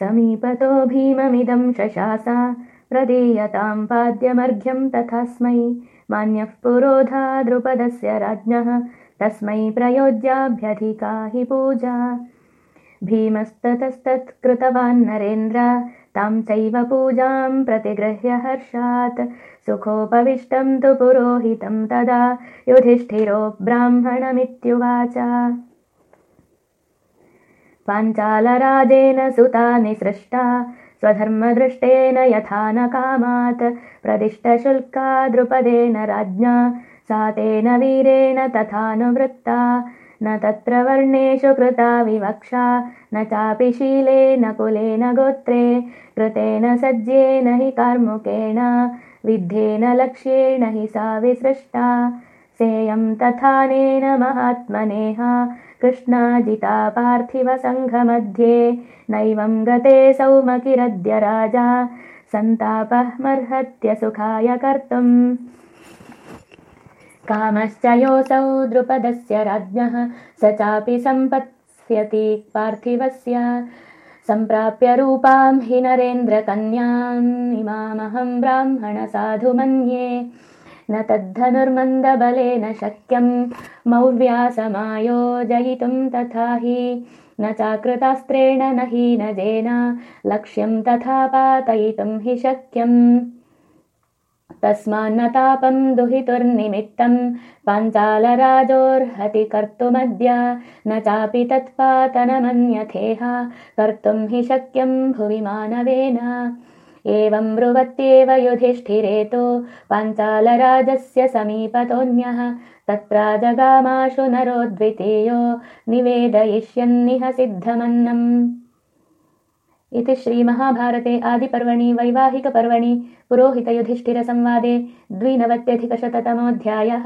समीपतो भीममिदं शशासा प्रदीयतां पाद्यमर्घ्यं तथास्मै। मान्यः पुरोधा द्रुपदस्य राज्ञः तस्मै प्रयोज्याभ्यधिका हि पूजा। भीमस्ततस्तत्कृतवान् नरेन्द्र तां चैव पूजां प्रतिगृह्य हर्षात्। सुखोपविष्टं तु पुरोहितं तदा युधिष्ठिरो ब्राह्मणमित्युवाच पाञ्चालराजेन सुतानि सृष्टा स्वधर्मदृष्टेन यथा न कामात् प्रदिष्टशुल्का द्रुपदेन राज्ञा सा तेन वीरेण तथानुवृत्ता न तत्र वर्णेषु कृता विवक्षा न चापि शीलेन कुलेन गोत्रे कृतेन सज्जेन हि कार्मुकेण विद्धेन लक्ष्येण हि सा विसृष्टा सेयं तथानेन महात्मनेह कृष्णाजिता पार्थिवसङ्घमध्ये नैवं गते सौमकिरद्य राजा सन्तापः सुखाय कर्तुम्। कामश्च योऽसौ द्रुपदस्य राज्ञः स चापि सम्पत्स्यति पार्थिवस्य। सम्प्राप्य रूपां हि नरेन्द्रकन्याम्। इमामहं ब्राह्मणसाधु मन्ये न तद्धनुर्मन्दबलेन शक्यं मौव्यासमायोजयितुं तथा हि। न चाकृतास्त्रेण न हीनजेन लक्ष्यं तथा पातयितुं हि शक्यम्। तस्मान्न तापं दुहितुर्निमित्तं पाञ्चालराजोर्हति कर्तुमद्य न चापि तत्पातनमन्यथेह। कर्तुं हि शक्यं भुवि मानवेन एवं ब्रुवत्येव युधिष्ठिरेतो पाञ्चालराजस्य समीपतोऽन्यः। तत्रा जगामाशु नरो द्वितीयो निवेदयिष्यन्निह सिद्धमन्नम्। इति श्रीमहाभारते आदिपर्वणि वैवाहिकपर्वणि। पुरोहितयुधिष्ठिरसंवादे द्विनवत्यधिकशततमोऽध्यायः